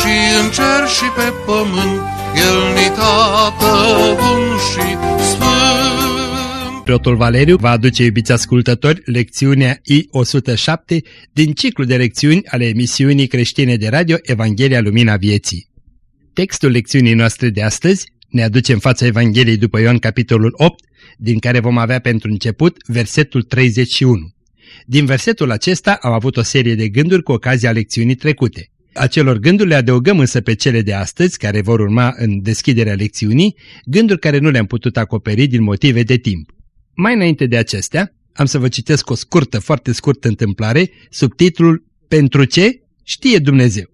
și în cer și pe pământ, El ni tată bun și sfânt. Preotul Valeriu va aduce, iubiți ascultători, lecțiunea I-107 din ciclu de lecțiuni ale emisiunii creștine de radio Evanghelia Lumina Vieții. Textul lecțiunii noastre de astăzi ne aduce în fața Evangheliei după Ioan capitolul 8, din care vom avea pentru început versetul 31. Din versetul acesta am avut o serie de gânduri cu ocazia lecțiunii trecute. Acelor gânduri le adăugăm însă pe cele de astăzi, care vor urma în deschiderea lecțiunii, gânduri care nu le-am putut acoperi din motive de timp. Mai înainte de acestea, am să vă citesc o scurtă, foarte scurtă întâmplare, sub titlul Pentru ce știe Dumnezeu.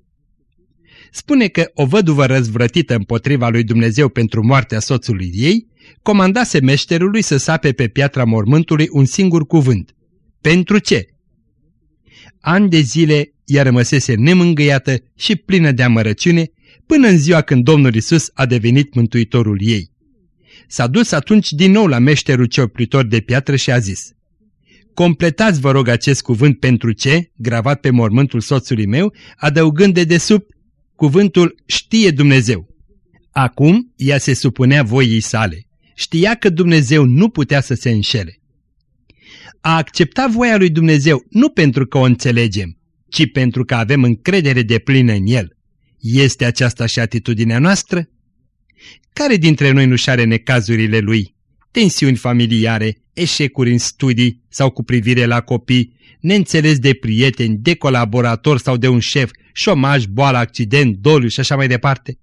Spune că o văduvă răzvrătită împotriva lui Dumnezeu pentru moartea soțului ei, comandase meșterului să sape pe piatra mormântului un singur cuvânt. Pentru ce? Ani de zile ea rămăsese nemângâiată și plină de amărăciune, până în ziua când Domnul Isus a devenit mântuitorul ei. S-a dus atunci din nou la meșterul cioplitor de piatră și a zis, Completați, vă rog, acest cuvânt pentru ce, gravat pe mormântul soțului meu, adăugând de desubt cuvântul știe Dumnezeu. Acum ea se supunea voii sale. Știa că Dumnezeu nu putea să se înșele. A accepta voia lui Dumnezeu nu pentru că o înțelegem, ci pentru că avem încredere de plină în El. Este aceasta și atitudinea noastră? Care dintre noi nu-și are necazurile lui? Tensiuni familiare, eșecuri în studii sau cu privire la copii, neînțeles de prieteni, de colaborator sau de un șef, șomaj, boală, accident, doliu și așa mai departe.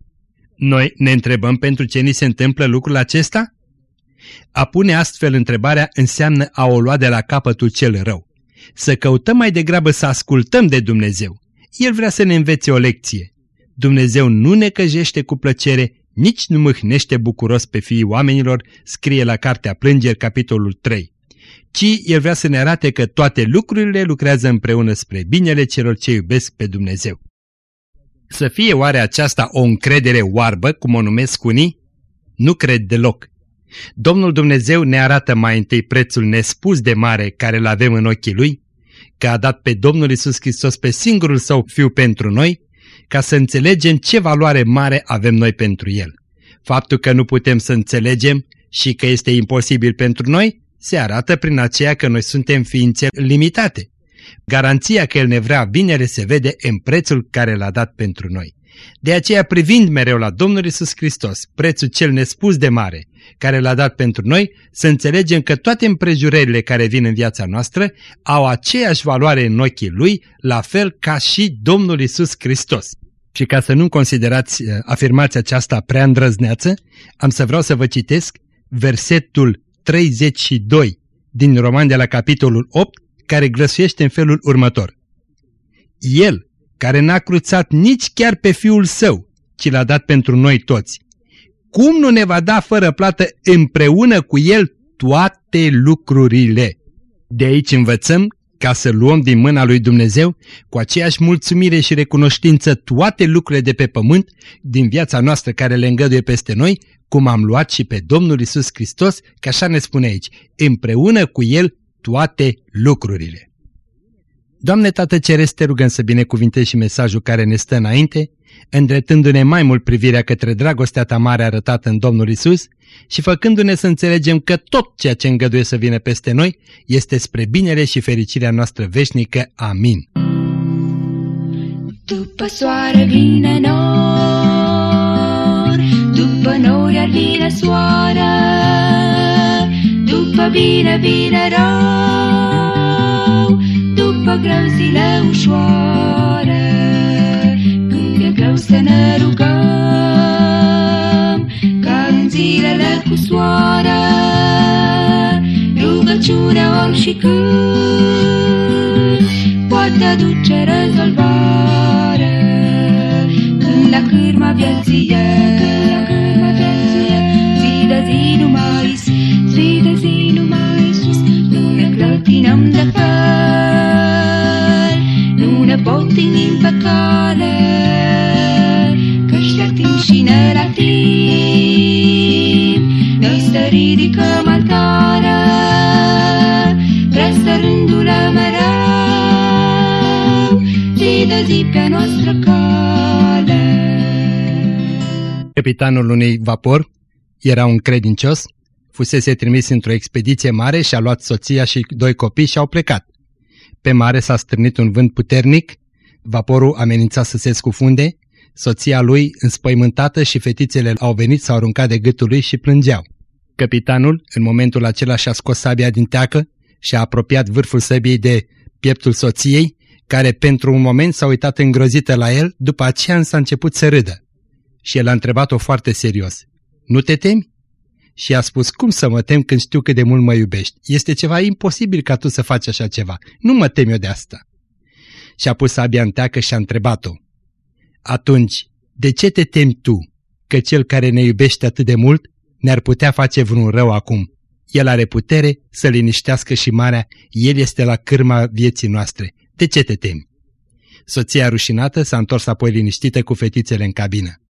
Noi ne întrebăm pentru ce ni se întâmplă lucrul acesta? A pune astfel întrebarea înseamnă a o lua de la capătul cel rău. Să căutăm mai degrabă să ascultăm de Dumnezeu. El vrea să ne învețe o lecție. Dumnezeu nu ne căjește cu plăcere, nici nu mâhnește bucuros pe fiii oamenilor, scrie la Cartea Plângeri, capitolul 3 ci El vrea să ne arate că toate lucrurile lucrează împreună spre binele celor ce iubesc pe Dumnezeu. Să fie oare aceasta o încredere oarbă, cum o numesc unii? Nu cred deloc. Domnul Dumnezeu ne arată mai întâi prețul nespus de mare care îl avem în ochii Lui, că a dat pe Domnul Isus Hristos pe singurul Său Fiu pentru noi, ca să înțelegem ce valoare mare avem noi pentru El. Faptul că nu putem să înțelegem și că este imposibil pentru noi, se arată prin aceea că noi suntem ființe limitate. Garanția că El ne vrea binele se vede în prețul care l-a dat pentru noi. De aceea, privind mereu la Domnul Isus Hristos, prețul cel nespus de mare, care l-a dat pentru noi, să înțelegem că toate împrejurările care vin în viața noastră au aceeași valoare în ochii Lui, la fel ca și Domnul Isus Hristos. Și ca să nu considerați uh, afirmația aceasta prea îndrăzneață, am să vreau să vă citesc versetul 32 din Roman de la capitolul 8, care glăsuiește în felul următor. El, care n-a cruțat nici chiar pe Fiul Său, ci l-a dat pentru noi toți, cum nu ne va da fără plată împreună cu El toate lucrurile? De aici învățăm ca să luăm din mâna lui Dumnezeu cu aceeași mulțumire și recunoștință toate lucrurile de pe pământ din viața noastră care le îngăduie peste noi, cum am luat și pe Domnul Isus Hristos, că așa ne spune aici, împreună cu El toate lucrurile. Doamne Tată Ceresc, te rugăm să binecuvintezi și mesajul care ne stă înainte, îndreptându-ne mai mult privirea către dragostea ta mare arătată în Domnul Isus și făcându-ne să înțelegem că tot ceea ce îngăduie să vină peste noi este spre binele și fericirea noastră veșnică. Amin. După soare vine nor, după nori ar vine soare, după bine vine rău, după greu zile ușoare, când e greu să ne rugăm, ca în zilele cu soare, rugăciunea ori și când poate aduce rezolvare, când la cât cârma vieții e, cârma vieții e, zi de zi numai Iisus, zi de zi numai Iisus, nu ne clătinăm de fel, nu ne potinim pe cale, că ștertim și ne la timp, noi să ridicăm altare, presărându-le mereu, zi de zi pe noastră cale. Capitanul unui vapor era un credincios, fusese trimis într-o expediție mare și a luat soția și doi copii și au plecat. Pe mare s-a strânit un vânt puternic, vaporul amenința să se scufunde, soția lui înspăimântată și fetițele au venit, s-au aruncat de gâtul lui și plângeau. Capitanul, în momentul acela, și-a scos sabia din teacă și a apropiat vârful săbiei de pieptul soției, care pentru un moment s-a uitat îngrozită la el, după aceea însă a început să râdă. Și el a întrebat-o foarte serios. Nu te temi? Și a spus, cum să mă tem când știu cât de mult mă iubești? Este ceva imposibil ca tu să faci așa ceva. Nu mă tem eu de asta. Și a pus sabia în teacă și a întrebat-o. Atunci, de ce te temi tu că cel care ne iubește atât de mult ne-ar putea face vreun rău acum? El are putere să liniștească și marea, El este la cârma vieții noastre. De ce te temi? Soția rușinată s-a întors apoi liniștită cu fetițele în cabină.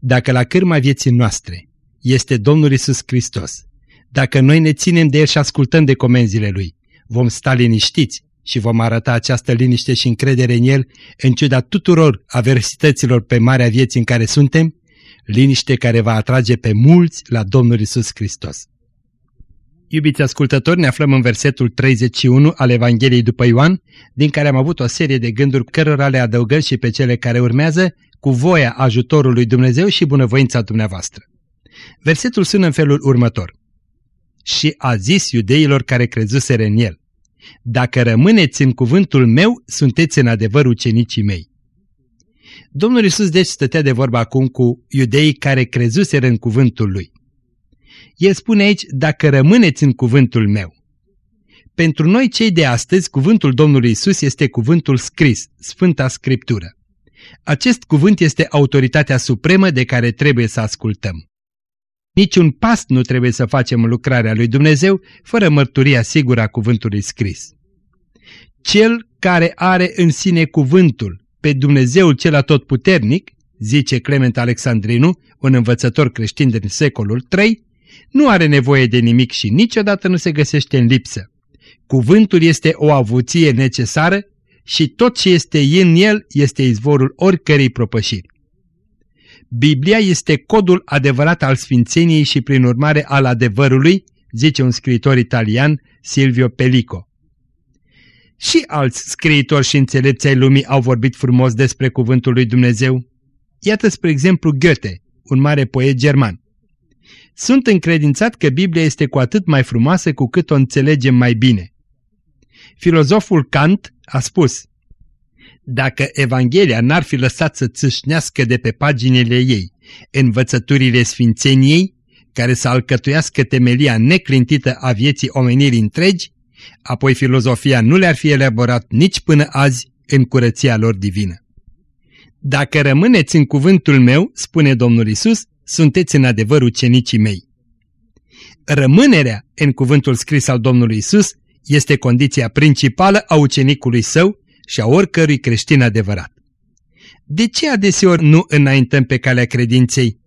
Dacă la cârma vieții noastre este Domnul Isus Hristos, dacă noi ne ținem de El și ascultăm de comenzile Lui, vom sta liniștiți și vom arăta această liniște și încredere în El, în ciuda tuturor aversităților pe marea vieții în care suntem, liniște care va atrage pe mulți la Domnul Isus Hristos. Iubiți ascultători, ne aflăm în versetul 31 al Evangheliei după Ioan, din care am avut o serie de gânduri cărora le adăugăm și pe cele care urmează, cu voia ajutorului Dumnezeu și bunăvoința dumneavoastră. Versetul sună în felul următor. Și a zis iudeilor care crezuseră în el, Dacă rămâneți în cuvântul meu, sunteți în adevăr ucenicii mei. Domnul Isus deci stătea de vorba acum cu iudeii care crezuseră în cuvântul lui. El spune aici, dacă rămâneți în cuvântul meu. Pentru noi cei de astăzi, cuvântul Domnului Isus este cuvântul scris, Sfânta Scriptură. Acest cuvânt este autoritatea supremă de care trebuie să ascultăm. Niciun pas nu trebuie să facem în lucrarea lui Dumnezeu fără mărturia sigură a cuvântului scris. Cel care are în sine cuvântul pe Dumnezeul cel atotputernic, zice Clement Alexandrinu, un învățător creștin din secolul III, nu are nevoie de nimic și niciodată nu se găsește în lipsă. Cuvântul este o avuție necesară și tot ce este în el este izvorul oricărei propășiri. Biblia este codul adevărat al sfințeniei și prin urmare al adevărului, zice un scriitor italian, Silvio Pellico. Și alți scriitori și înțelepți ai lumii au vorbit frumos despre cuvântul lui Dumnezeu. Iată, spre exemplu, Goethe, un mare poet german. Sunt încredințat că Biblia este cu atât mai frumoasă cu cât o înțelegem mai bine. Filozoful Kant a spus, Dacă Evanghelia n-ar fi lăsat să țâșnească de pe paginile ei învățăturile sfințeniei, care să alcătuiască temelia neclintită a vieții omenirii întregi, apoi filozofia nu le-ar fi elaborat nici până azi în curăția lor divină. Dacă rămâneți în cuvântul meu, spune Domnul Isus, sunteți în adevăr ucenicii mei. Rămânerea în cuvântul scris al Domnului Isus este condiția principală a ucenicului său și a oricărui creștin adevărat. De ce adeseori nu înaintăm pe calea credinței?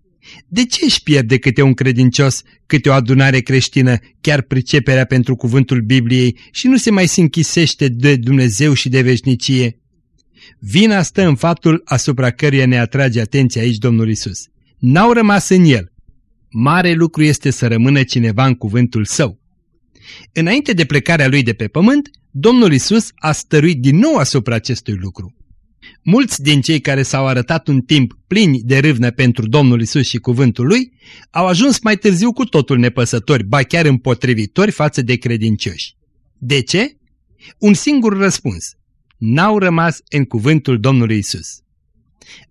De ce își pierde câte un credincios, câte o adunare creștină, chiar priceperea pentru cuvântul Bibliei și nu se mai se închisește de Dumnezeu și de veșnicie? Vina stă în faptul asupra căruia ne atrage atenția aici Domnul Isus. N-au rămas în el. Mare lucru este să rămână cineva în cuvântul său. Înainte de plecarea lui de pe pământ, Domnul Isus a stăruit din nou asupra acestui lucru. Mulți din cei care s-au arătat un timp plini de râvnă pentru Domnul Isus și cuvântul lui, au ajuns mai târziu cu totul nepăsători, ba chiar împotrivitori față de credincioși. De ce? Un singur răspuns. N-au rămas în cuvântul Domnului Isus.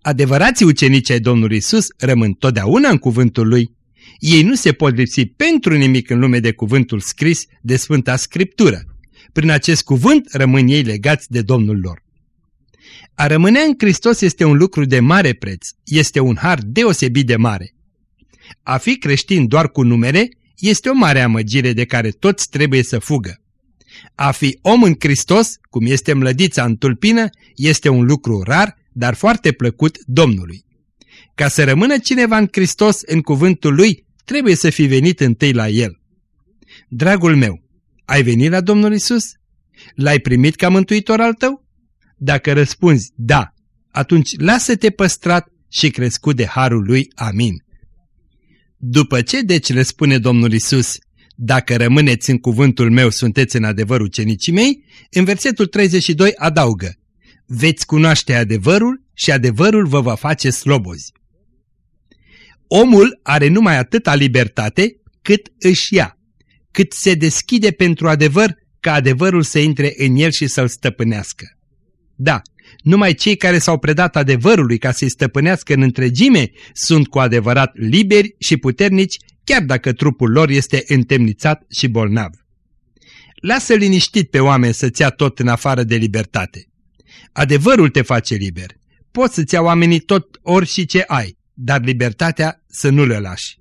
Adevărații ucenici ai Domnului Isus rămân totdeauna în cuvântul lui. Ei nu se pot lipsi pentru nimic în lume de cuvântul scris de Sfânta Scriptură. Prin acest cuvânt rămân ei legați de Domnul lor. A rămâne în Hristos este un lucru de mare preț, este un har deosebit de mare. A fi creștin doar cu numere este o mare amăgire de care toți trebuie să fugă. A fi om în Hristos, cum este mlădița în tulpină, este un lucru rar, dar foarte plăcut Domnului. Ca să rămână cineva în Hristos în cuvântul lui, trebuie să fi venit întâi la el. Dragul meu, ai venit la Domnul Isus? L-ai primit ca mântuitor al tău? Dacă răspunzi da, atunci lasă-te păstrat și crescut de harul lui. Amin. După ce deci le spune Domnul Isus, dacă rămâneți în cuvântul meu, sunteți în adevăr ucenicii mei, în versetul 32 adaugă, veți cunoaște adevărul și adevărul vă va face slobozi. Omul are numai atâta libertate cât își ia, cât se deschide pentru adevăr ca adevărul să intre în el și să-l stăpânească. Da, numai cei care s-au predat adevărului ca să-i stăpânească în întregime sunt cu adevărat liberi și puternici, chiar dacă trupul lor este întemnițat și bolnav. Lasă liniștit pe oameni să-ți ia tot în afară de libertate. Adevărul te face liber. Poți să-ți ia oamenii tot ori și ce ai, dar libertatea să nu le lași.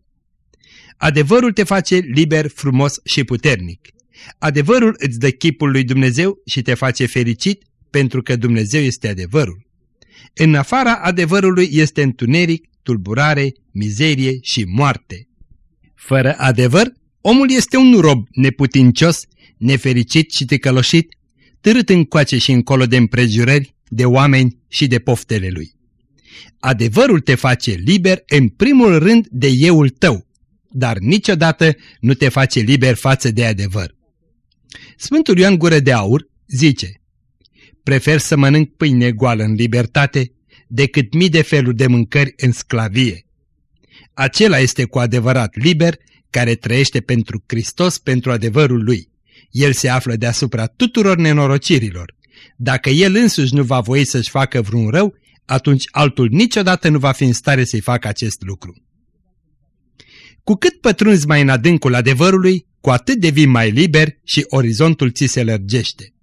Adevărul te face liber, frumos și puternic. Adevărul îți dă chipul lui Dumnezeu și te face fericit pentru că Dumnezeu este adevărul. În afara adevărului este întuneric, tulburare, mizerie și moarte. Fără adevăr, omul este un rob neputincios, nefericit și ticăloșit, târât încoace și încolo de împrejurări, de oameni și de poftele lui. Adevărul te face liber în primul rând de euul tău, dar niciodată nu te face liber față de adevăr. Sfântul Ioan Gură de Aur zice, Prefer să mănânc pâine goală în libertate decât mii de feluri de mâncări în sclavie. Acela este cu adevărat liber care trăiește pentru Hristos pentru adevărul lui. El se află deasupra tuturor nenorocirilor. Dacă el însuși nu va voi să-și facă vreun rău, atunci altul niciodată nu va fi în stare să-i facă acest lucru. Cu cât pătrunzi mai în adâncul adevărului, cu atât devii mai liber și orizontul ți se lărgește.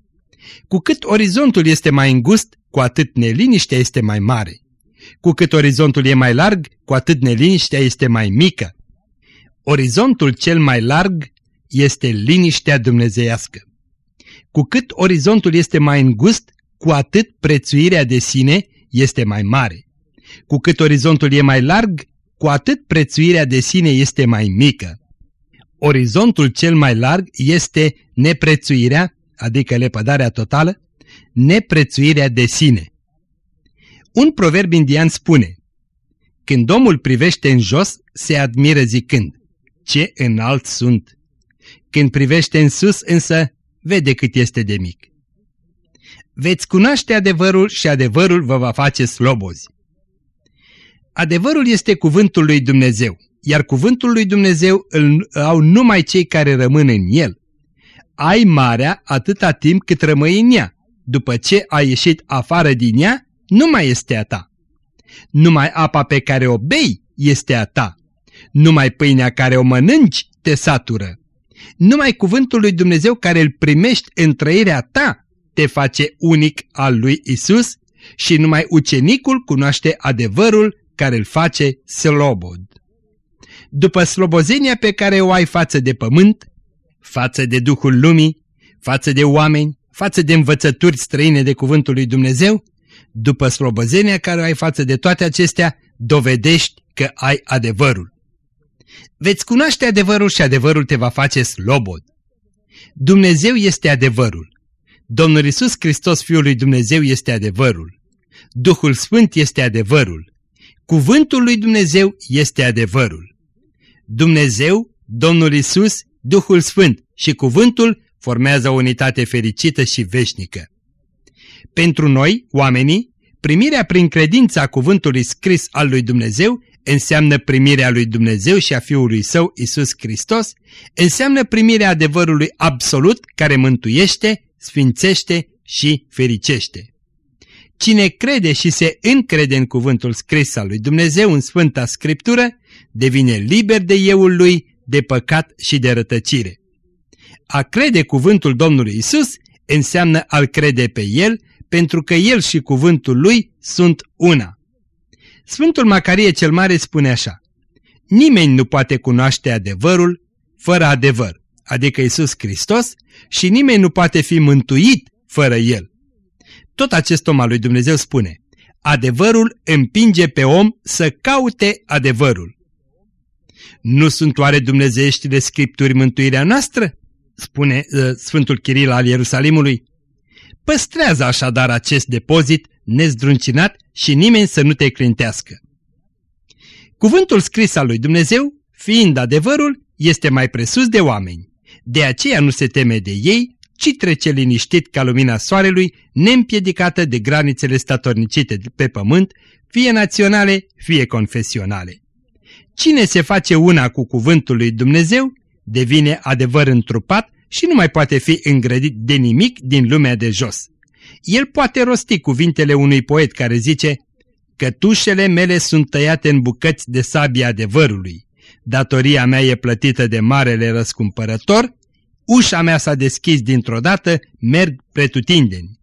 Cu cât orizontul este mai îngust, cu atât neliniștea este mai mare. Cu cât orizontul e mai larg, cu atât neliniștea este mai mică. Orizontul cel mai larg este liniștea dumnezeiască. Cu cât orizontul este mai îngust, cu atât prețuirea de sine este mai mare. Cu cât orizontul e mai larg, cu atât prețuirea de sine este mai mică. Orizontul cel mai larg este neprețuirea, adică lepădarea totală, neprețuirea de sine. Un proverb indian spune, Când omul privește în jos, se admiră zicând, ce înalt sunt. Când privește în sus, însă, vede cât este de mic. Veți cunoaște adevărul și adevărul vă va face slobozi. Adevărul este cuvântul lui Dumnezeu, iar cuvântul lui Dumnezeu îl au numai cei care rămân în el. Ai marea atâta timp cât rămâi în ea. După ce ai ieșit afară din ea, nu mai este a ta. Numai apa pe care o bei este a ta. Numai pâinea care o mănânci te satură. Numai cuvântul lui Dumnezeu care îl primești în trăirea ta te face unic al lui Isus și numai ucenicul cunoaște adevărul care îl face slobod. După slobozenia pe care o ai față de pământ, față de Duhul Lumii, față de oameni, față de învățături străine de Cuvântul lui Dumnezeu, după slobozenia care o ai față de toate acestea, dovedești că ai adevărul. Veți cunoaște adevărul și adevărul te va face slobod. Dumnezeu este adevărul. Domnul Isus Hristos, Fiul lui Dumnezeu, este adevărul. Duhul Sfânt este adevărul. Cuvântul lui Dumnezeu este adevărul. Dumnezeu, Domnul Isus, Duhul Sfânt și Cuvântul formează o unitate fericită și veșnică. Pentru noi, oamenii, primirea prin credința cuvântului scris al lui Dumnezeu înseamnă primirea lui Dumnezeu și a Fiului Său, Isus Hristos, înseamnă primirea adevărului absolut care mântuiește, sfințește și fericește. Cine crede și se încrede în cuvântul scris al lui Dumnezeu în Sfânta Scriptură, devine liber de euul lui, de păcat și de rătăcire. A crede cuvântul Domnului Isus înseamnă a-L crede pe El, pentru că El și cuvântul Lui sunt una. Sfântul Macarie cel Mare spune așa, Nimeni nu poate cunoaște adevărul fără adevăr, adică Isus Hristos, și nimeni nu poate fi mântuit fără El. Tot acest om al lui Dumnezeu spune, adevărul împinge pe om să caute adevărul. Nu sunt oare dumnezeieștile scripturi mântuirea noastră? Spune uh, Sfântul Chiril al Ierusalimului. Păstrează așadar acest depozit nezdruncinat și nimeni să nu te clintească. Cuvântul scris al lui Dumnezeu, fiind adevărul, este mai presus de oameni. De aceea nu se teme de ei, ci trece liniștit ca lumina soarelui, neîmpiedicată de granițele statornicite pe pământ, fie naționale, fie confesionale. Cine se face una cu cuvântul lui Dumnezeu, devine adevăr întrupat și nu mai poate fi îngrădit de nimic din lumea de jos. El poate rosti cuvintele unui poet care zice Cătușele mele sunt tăiate în bucăți de sabia adevărului. Datoria mea e plătită de marele răscumpărător, ușa mea s-a deschis dintr-o dată, merg pretutindeni.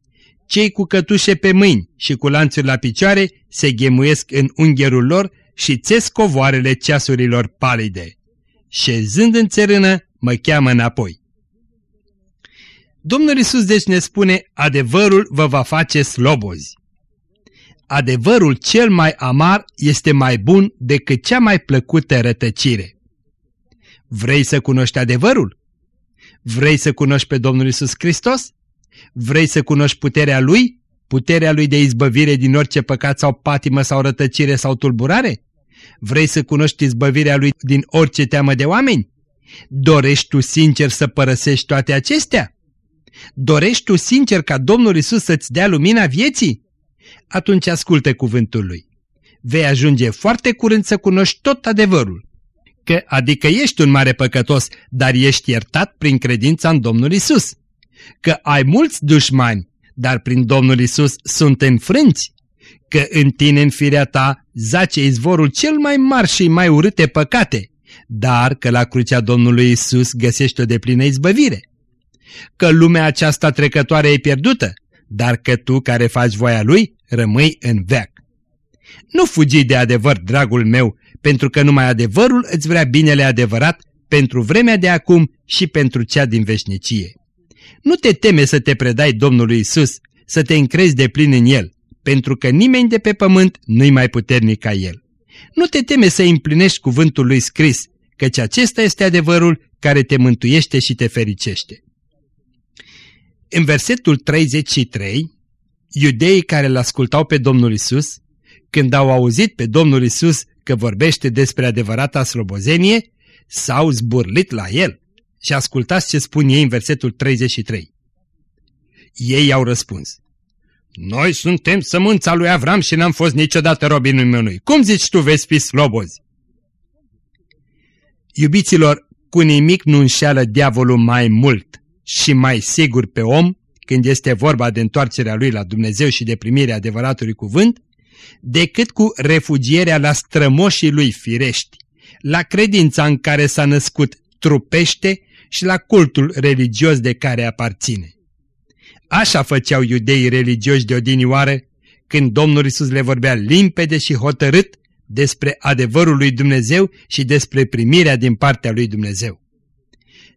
Cei cu cătușe pe mâini și cu lanțuri la picioare se ghemuiesc în ungherul lor și țesc covoarele ceasurilor palide. Șezând în țărână, mă cheamă înapoi. Domnul Isus deci ne spune, adevărul vă va face slobozi. Adevărul cel mai amar este mai bun decât cea mai plăcută rătăcire. Vrei să cunoști adevărul? Vrei să cunoști pe Domnul Isus Hristos? Vrei să cunoști puterea Lui? Puterea Lui de izbăvire din orice păcat sau patimă sau rătăcire sau tulburare? Vrei să cunoști izbăvirea Lui din orice teamă de oameni? Dorești tu sincer să părăsești toate acestea? Dorești tu sincer ca Domnul Isus să-ți dea lumina vieții? Atunci ascultă cuvântul Lui. Vei ajunge foarte curând să cunoști tot adevărul. Că adică ești un mare păcătos, dar ești iertat prin credința în Domnul Isus. Că ai mulți dușmani, dar prin Domnul Isus sunt înfrânți. Că în tine, în firea ta, zace izvorul cel mai mare și mai urâte păcate, dar că la crucea Domnului Isus găsești o deplină izbăvire că lumea aceasta trecătoare e pierdută, dar că tu care faci voia lui rămâi în veac. Nu fugi de adevăr, dragul meu, pentru că numai adevărul îți vrea binele adevărat pentru vremea de acum și pentru cea din veșnicie. Nu te teme să te predai Domnului Isus, să te încrezi de plin în El, pentru că nimeni de pe pământ nu-i mai puternic ca El. Nu te teme să împlinești cuvântul lui scris, căci acesta este adevărul care te mântuiește și te fericește. În versetul 33, iudeii care îl ascultau pe Domnul Isus, când au auzit pe Domnul Isus că vorbește despre adevărata slobozenie, s-au zburlit la el. Și ascultați ce spun ei în versetul 33. Ei au răspuns. Noi suntem sămânța lui Avram și n-am fost niciodată robii nimănui. Cum zici tu veți fi slobozi? Iubiților, cu nimic nu înșeală diavolul mai mult și mai sigur pe om când este vorba de întoarcerea lui la Dumnezeu și de primirea adevăratului cuvânt, decât cu refugierea la strămoșii lui firești, la credința în care s-a născut trupește și la cultul religios de care aparține. Așa făceau iudeii religioși de odinioară când Domnul Isus le vorbea limpede și hotărât despre adevărul lui Dumnezeu și despre primirea din partea lui Dumnezeu.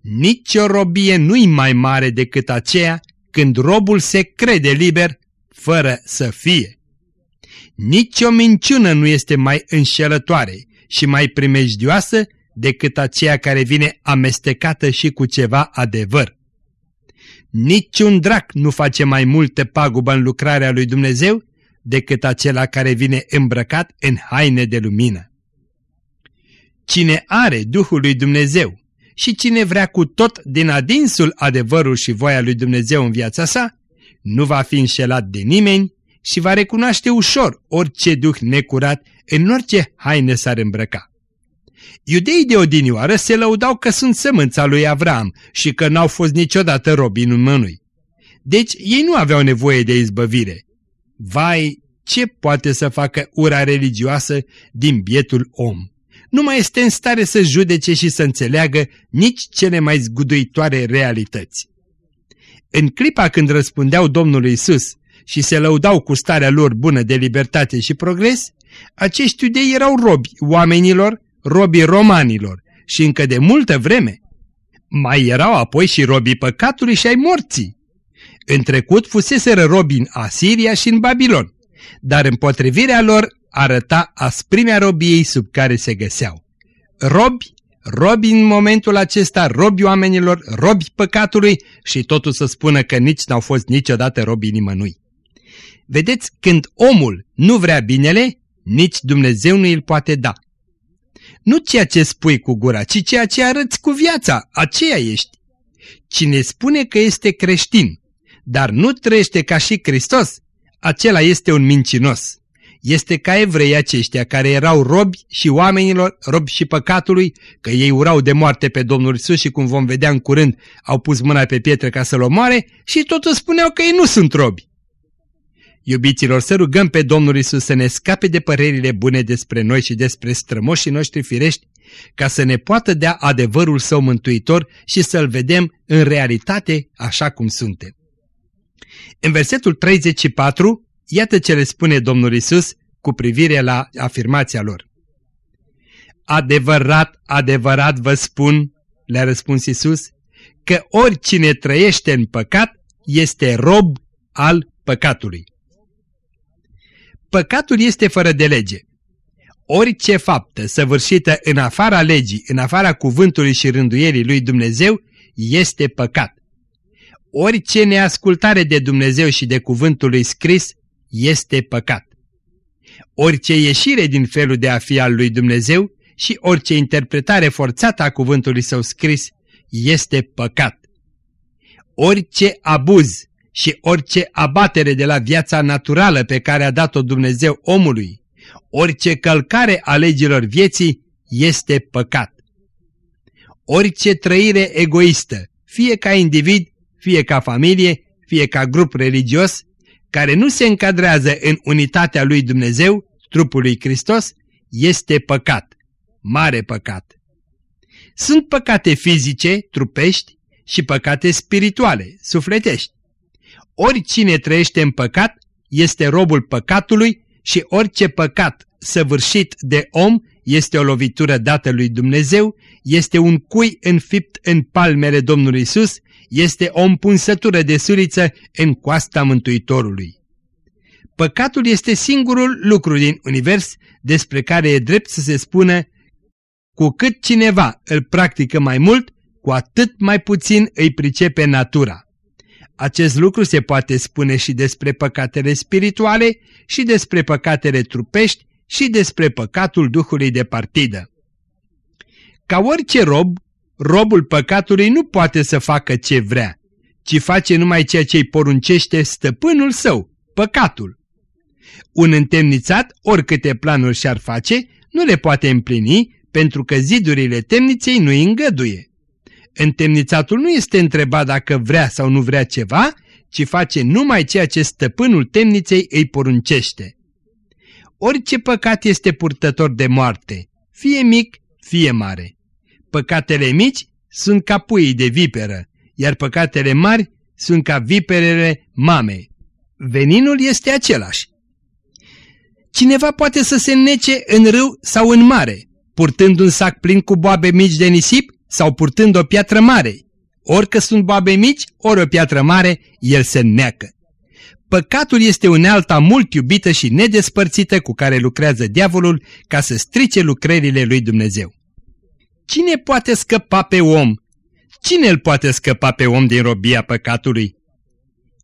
Nici o robie nu-i mai mare decât aceea când robul se crede liber fără să fie. Nici o minciună nu este mai înșelătoare și mai primejdioasă decât aceea care vine amestecată și cu ceva adevăr. Niciun drac nu face mai multă pagubă în lucrarea lui Dumnezeu decât acela care vine îmbrăcat în haine de lumină. Cine are Duhul lui Dumnezeu și cine vrea cu tot din adinsul adevărul și voia lui Dumnezeu în viața sa, nu va fi înșelat de nimeni și va recunoaște ușor orice duh necurat în orice haine s-ar îmbrăca. Iudeii de odinioară se lăudau că sunt sămânța lui Avram și că n-au fost niciodată robi în mânui. Deci ei nu aveau nevoie de izbăvire. Vai, ce poate să facă ura religioasă din bietul om? Nu mai este în stare să judece și să înțeleagă nici cele mai zguduitoare realități. În clipa când răspundeau Domnului Isus și se lăudau cu starea lor bună de libertate și progres, acești iudei erau robi oamenilor, robii romanilor și încă de multă vreme. Mai erau apoi și robii păcatului și ai morții. În trecut fuseseră robi în Asiria și în Babilon, dar împotrivirea lor arăta asprimea robiei sub care se găseau. Robi, robi în momentul acesta, robi oamenilor, robi păcatului și totul să spună că nici n-au fost niciodată robii nimănui. Vedeți, când omul nu vrea binele, nici Dumnezeu nu îl poate da. Nu ceea ce spui cu gura, ci ceea ce arăți cu viața, aceea ești. Cine spune că este creștin, dar nu trăiește ca și Hristos, acela este un mincinos. Este ca evrei aceștia care erau robi și oamenilor, robi și păcatului, că ei urau de moarte pe Domnul Isus și cum vom vedea în curând au pus mâna pe pietră ca să-l omoare și totul spuneau că ei nu sunt robi. Iubiților, să rugăm pe Domnul Isus să ne scape de părerile bune despre noi și despre strămoșii noștri firești, ca să ne poată dea adevărul său mântuitor și să-l vedem în realitate așa cum suntem. În versetul 34, iată ce le spune Domnul Isus cu privire la afirmația lor. Adevărat, adevărat vă spun, le-a răspuns Isus, că oricine trăiește în păcat este rob al păcatului. Păcatul este fără de lege. Orice faptă săvârșită în afara legii, în afara cuvântului și rânduierii lui Dumnezeu, este păcat. Orice neascultare de Dumnezeu și de cuvântul lui scris este păcat. Orice ieșire din felul de a fi al lui Dumnezeu și orice interpretare forțată a cuvântului său scris este păcat. Orice abuz și orice abatere de la viața naturală pe care a dat-o Dumnezeu omului, orice călcare a legilor vieții este păcat. Orice trăire egoistă, fie ca individ, fie ca familie, fie ca grup religios, care nu se încadrează în unitatea lui Dumnezeu, trupul lui Hristos, este păcat, mare păcat. Sunt păcate fizice, trupești, și păcate spirituale, sufletești. Oricine trăiește în păcat este robul păcatului și orice păcat săvârșit de om este o lovitură dată lui Dumnezeu, este un cui înfipt în palmele Domnului Isus, este o împunsătură de suriță în coasta Mântuitorului. Păcatul este singurul lucru din univers despre care e drept să se spună cu cât cineva îl practică mai mult, cu atât mai puțin îi pricepe natura. Acest lucru se poate spune și despre păcatele spirituale, și despre păcatele trupești, și despre păcatul Duhului de partidă. Ca orice rob, robul păcatului nu poate să facă ce vrea, ci face numai ceea ce îi poruncește stăpânul său, păcatul. Un întemnițat, oricâte planuri și-ar face, nu le poate împlini pentru că zidurile temniței nu îi îngăduie. Întemnițatul nu este întrebat dacă vrea sau nu vrea ceva, ci face numai ceea ce stăpânul temniței îi poruncește. Orice păcat este purtător de moarte, fie mic, fie mare. Păcatele mici sunt ca puii de viperă, iar păcatele mari sunt ca viperele mame. Veninul este același. Cineva poate să se înnece în râu sau în mare, purtând un sac plin cu boabe mici de nisip sau purtând o piatră mare. Ori că sunt boabe mici, ori o piatră mare, el se neacă. Păcatul este unealta mult iubită și nedespărțită cu care lucrează diavolul ca să strice lucrările lui Dumnezeu. Cine poate scăpa pe om? Cine îl poate scăpa pe om din robia păcatului?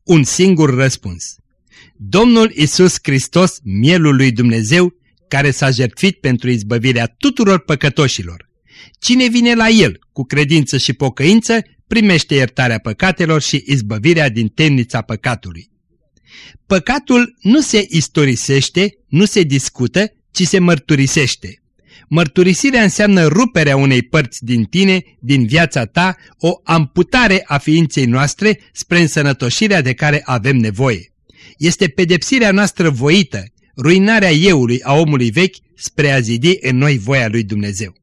Un singur răspuns. Domnul Isus Hristos, mielul lui Dumnezeu, care s-a jertfit pentru izbăvirea tuturor păcătoșilor. Cine vine la el cu credință și pocăință, primește iertarea păcatelor și izbăvirea din temnița păcatului. Păcatul nu se istorisește, nu se discută, ci se mărturisește. Mărturisirea înseamnă ruperea unei părți din tine, din viața ta, o amputare a ființei noastre spre însănătoșirea de care avem nevoie. Este pedepsirea noastră voită, ruinarea euului a omului vechi spre a zidi în noi voia lui Dumnezeu.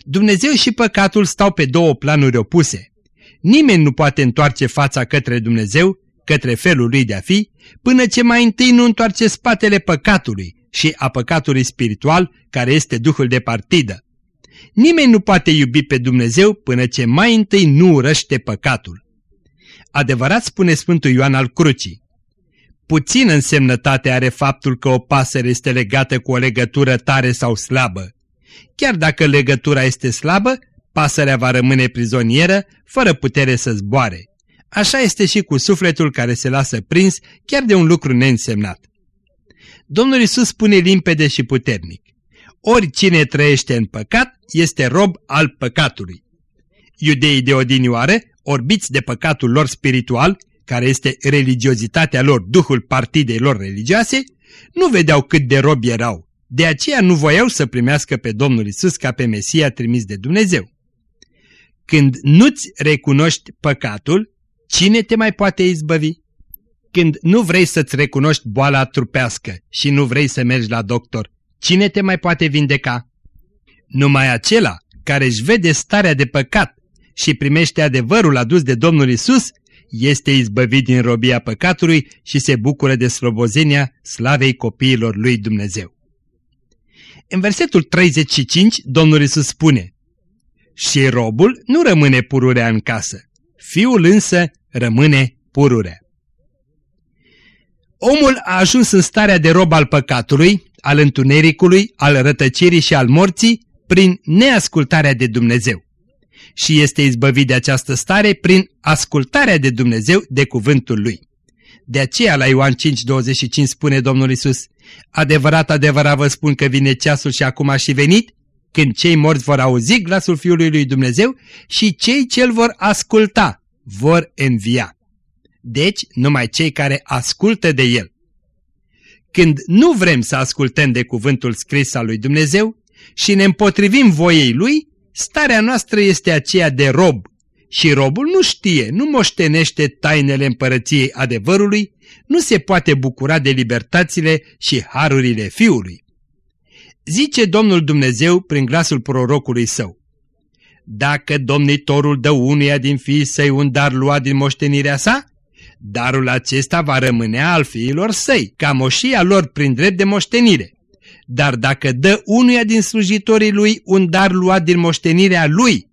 Dumnezeu și păcatul stau pe două planuri opuse. Nimeni nu poate întoarce fața către Dumnezeu către felul lui de a fi, până ce mai întâi nu întoarce spatele păcatului și a păcatului spiritual, care este duhul de partidă. Nimeni nu poate iubi pe Dumnezeu până ce mai întâi nu urăște păcatul. Adevărat spune Sfântul Ioan al Crucii. Puțin însemnătate are faptul că o pasăre este legată cu o legătură tare sau slabă. Chiar dacă legătura este slabă, pasărea va rămâne prizonieră, fără putere să zboare. Așa este și cu sufletul care se lasă prins chiar de un lucru neînsemnat. Domnul Isus spune limpede și puternic. Oricine trăiește în păcat este rob al păcatului. Iudeii de odinioare, orbiți de păcatul lor spiritual, care este religiozitatea lor, duhul partidei lor religioase, nu vedeau cât de robi erau. De aceea nu voiau să primească pe Domnul Isus ca pe Mesia trimis de Dumnezeu. Când nu-ți recunoști păcatul, cine te mai poate izbăvi? Când nu vrei să-ți recunoști boala trupească și nu vrei să mergi la doctor, cine te mai poate vindeca? Numai acela care își vede starea de păcat și primește adevărul adus de Domnul Isus, este izbăvit din robia păcatului și se bucură de slobozenia slavei copiilor lui Dumnezeu. În versetul 35, Domnul Isus spune, Și robul nu rămâne pururea în casă, fiul însă rămâne pururea. Omul a ajuns în starea de rob al păcatului, al întunericului, al rătăcirii și al morții, prin neascultarea de Dumnezeu. Și este izbăvit de această stare prin ascultarea de Dumnezeu de cuvântul Lui. De aceea la Ioan 5.25 spune Domnul Isus, Adevărat, adevărat vă spun că vine ceasul și acum a și venit, când cei morți vor auzi glasul Fiului lui Dumnezeu și cei ce îl vor asculta vor învia. Deci, numai cei care ascultă de El. Când nu vrem să ascultăm de cuvântul scris al lui Dumnezeu și ne împotrivim voiei Lui, starea noastră este aceea de rob și robul nu știe, nu moștenește tainele împărăției adevărului, nu se poate bucura de libertățile și harurile Fiului. Zice Domnul Dumnezeu prin glasul prorocului său, Dacă domnitorul dă unuia din fiii săi un dar luat din moștenirea sa, darul acesta va rămâne al fiilor săi, ca moșia lor prin drept de moștenire. Dar dacă dă unuia din slujitorii lui un dar luat din moștenirea lui,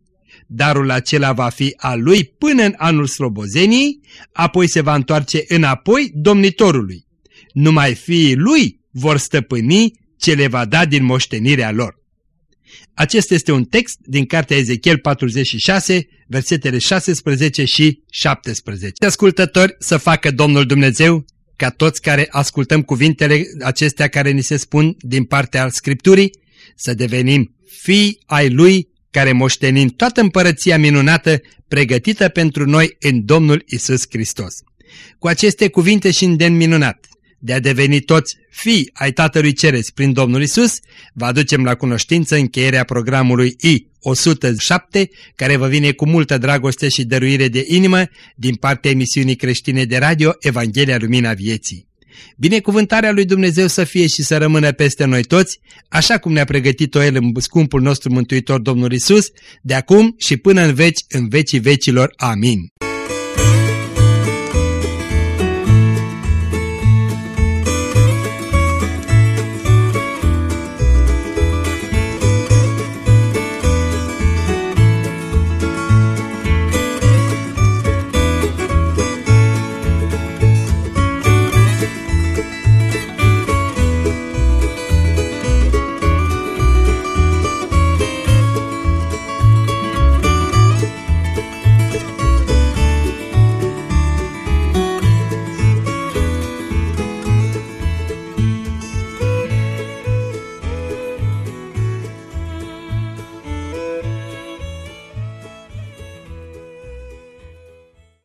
darul acela va fi al lui până în anul slobozeniei, apoi se va întoarce înapoi domnitorului. Numai fiii lui vor stăpâni ce le va da din moștenirea lor. Acesta este un text din cartea Ezechiel 46, versetele 16 și 17. Ascultători să facă Domnul Dumnezeu ca toți care ascultăm cuvintele acestea care ni se spun din partea Scripturii, să devenim fii ai Lui care moștenim toată împărăția minunată pregătită pentru noi în Domnul Isus Hristos. Cu aceste cuvinte și îndemn minunat de a deveni toți fii ai Tatălui Ceresc prin Domnul Isus, vă aducem la cunoștință încheierea programului I-107, care vă vine cu multă dragoste și dăruire de inimă din partea emisiunii creștine de radio Evanghelia Lumina Vieții. Binecuvântarea lui Dumnezeu să fie și să rămână peste noi toți, așa cum ne-a pregătit-o El în scumpul nostru Mântuitor Domnul Isus, de acum și până în veci, în vecii vecilor. Amin.